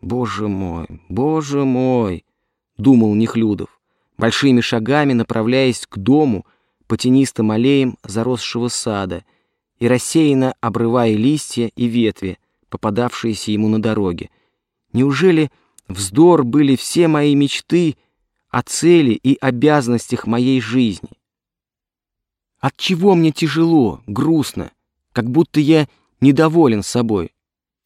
Боже мой, боже мой, думал Нехлюдов, большими шагами направляясь к дому по тенистым аллеям заросшего сада и рассеянно обрывая листья и ветви, попадавшиеся ему на дороге. Неужели вздор были все мои мечты о цели и обязанностях моей жизни? От чего мне тяжело, грустно, как будто я недоволен собой,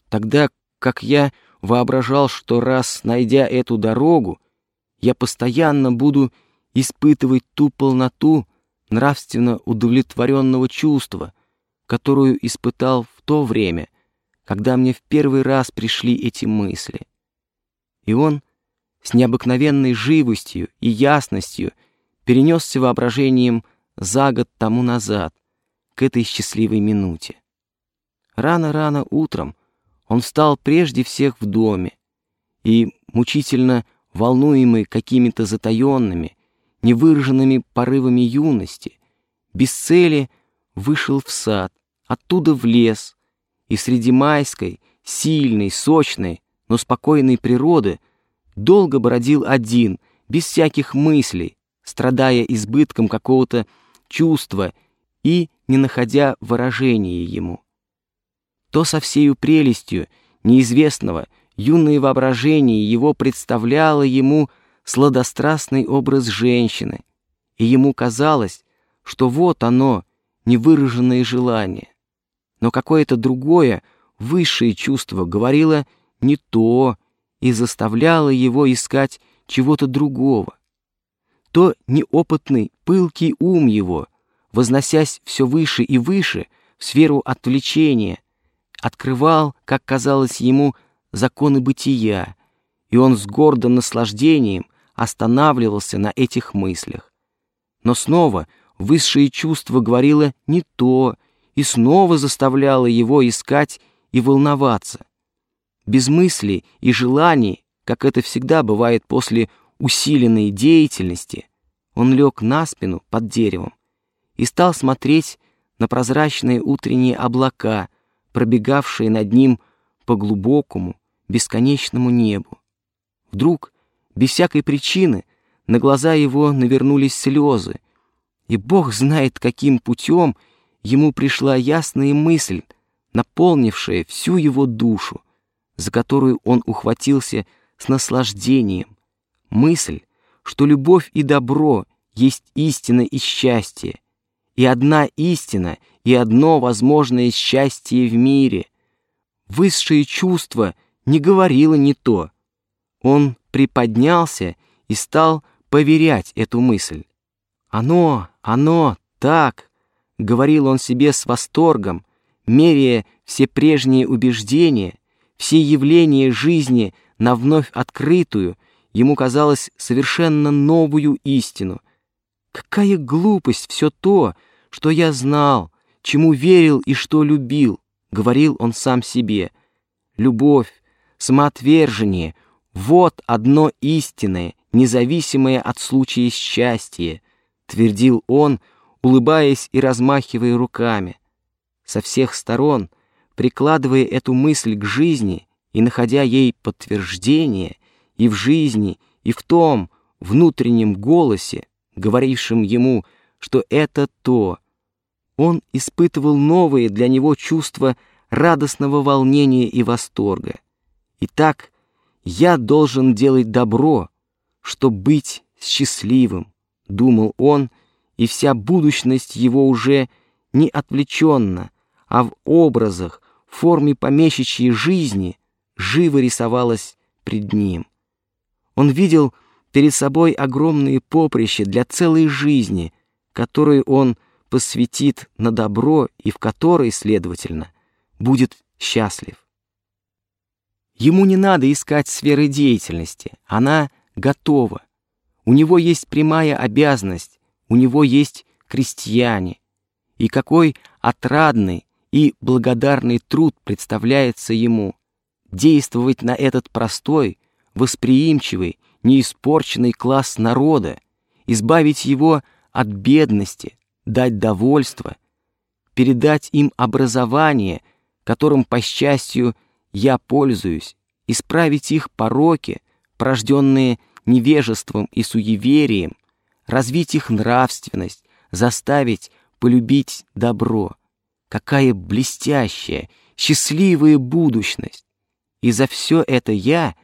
тогда как я воображал, что раз найдя эту дорогу, я постоянно буду испытывать ту полноту нравственно удовлетворенного чувства, которую испытал в то время, когда мне в первый раз пришли эти мысли. И он с необыкновенной живостью и ясностью перенесся воображением за год тому назад, к этой счастливой минуте. Рано-рано утром он встал прежде всех в доме и, мучительно волнуемый какими-то затаенными, невыраженными порывами юности, без цели вышел в сад, оттуда в лес, и среди майской, сильной, сочной, но спокойной природы долго бродил один, без всяких мыслей, страдая избытком какого-то чувства и не находя выражения ему. То со всею прелестью неизвестного юное воображение его представляло ему сладострастный образ женщины, и ему казалось, что вот оно, невыраженное желание. Но какое-то другое, высшее чувство говорило не то и заставляло его искать чего-то другого. То неопытный, пылкий ум его, возносясь все выше и выше в сферу отвлечения, открывал, как казалось ему, законы бытия, и он с гордым наслаждением останавливался на этих мыслях. Но снова высшее чувство говорило не то и снова заставляло его искать и волноваться. Без мыслей и желаний, как это всегда бывает после усиленной деятельности, он лег на спину под деревом и стал смотреть на прозрачные утренние облака, пробегавшие над ним по глубокому, бесконечному небу. Вдруг, без всякой причины, на глаза его навернулись слезы, и Бог знает, каким путем ему пришла ясная мысль, наполнившая всю его душу, за которую он ухватился с наслаждением. Мысль, что любовь и добро есть истина и счастье, и одна истина, и одно возможное счастье в мире. Высшее чувство — не говорила не то. Он приподнялся и стал поверять эту мысль. «Оно, оно, так!» — говорил он себе с восторгом, меряя все прежние убеждения, все явления жизни на вновь открытую, ему казалось совершенно новую истину. Какая глупость все то, что я знал, чему верил и что любил, — говорил он сам себе. Любовь, самоотвержение — вот одно истинное, независимое от случая счастье, твердил он, улыбаясь и размахивая руками. Со всех сторон, прикладывая эту мысль к жизни и находя ей подтверждение и в жизни, и в том внутреннем голосе, говорившем ему, что это то, он испытывал новые для него чувства радостного волнения и восторга. Итак, я должен делать добро, чтобы быть счастливым, думал он, и вся будущность его уже не отвлеченно, а в образах, в форме помещичьей жизни живо рисовалась пред ним. Он видел перед собой огромные поприща для целой жизни, которые он посвятит на добро и в которой, следовательно, будет счастлив. Ему не надо искать сферы деятельности, она готова. У него есть прямая обязанность, у него есть крестьяне. И какой отрадный и благодарный труд представляется ему действовать на этот простой, восприимчивый, неиспорченный класс народа, избавить его от бедности, дать довольство, передать им образование, которым, по счастью, я пользуюсь, исправить их пороки, порожденные невежеством и суеверием, развить их нравственность, заставить полюбить добро. Какая блестящая, счастливая будущность! И за все это я,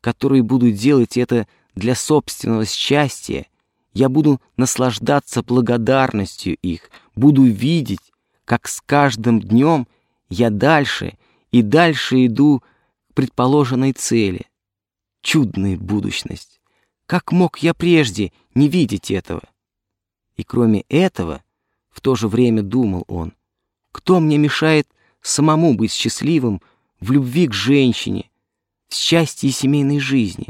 который буду делать это для собственного счастья, я буду наслаждаться благодарностью их, буду видеть, как с каждым днем я дальше и дальше иду к предположенной цели. Чудная будущность! Как мог я прежде не видеть этого? И кроме этого, в то же время думал он, кто мне мешает самому быть счастливым в любви к женщине, в счастье семейной жизни?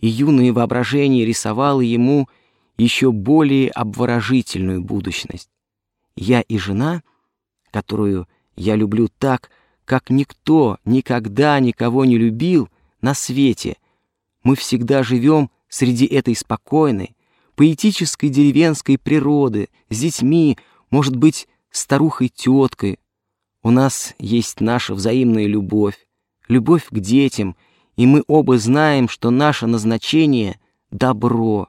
И юное воображение рисовало ему еще более обворожительную будущность. Я и жена, которую я люблю так, как никто никогда никого не любил на свете, мы всегда живем среди этой спокойной, поэтической деревенской природы, с детьми, может быть, старухой-теткой. У нас есть наша взаимная любовь, любовь к детям, и мы оба знаем, что наше назначение — добро.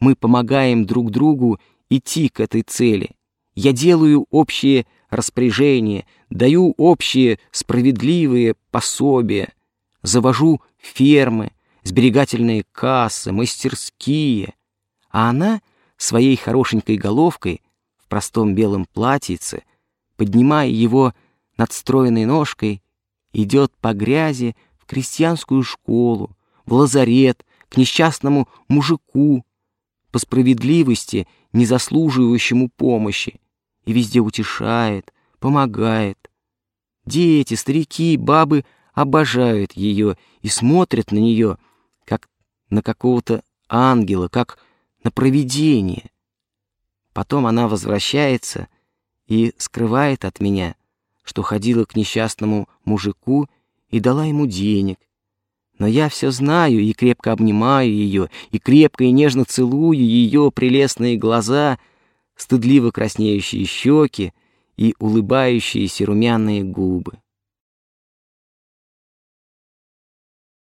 Мы помогаем друг другу идти к этой цели. Я делаю общие распоряжения, даю общие справедливые пособия, завожу фермы, сберегательные кассы, мастерские. А она своей хорошенькой головкой в простом белом платьице, поднимая его над стройной ножкой, идет по грязи в крестьянскую школу, в лазарет, к несчастному мужику, по справедливости, не заслуживающему помощи, и везде утешает, помогает. Дети, старики, бабы обожают ее и смотрят на нее, как на какого-то ангела, как на провидение. Потом она возвращается и скрывает от меня, что ходила к несчастному мужику и дала ему денег, но я все знаю и крепко обнимаю ее, и крепко и нежно целую ее прелестные глаза, стыдливо краснеющие щеки и улыбающиеся румяные губы.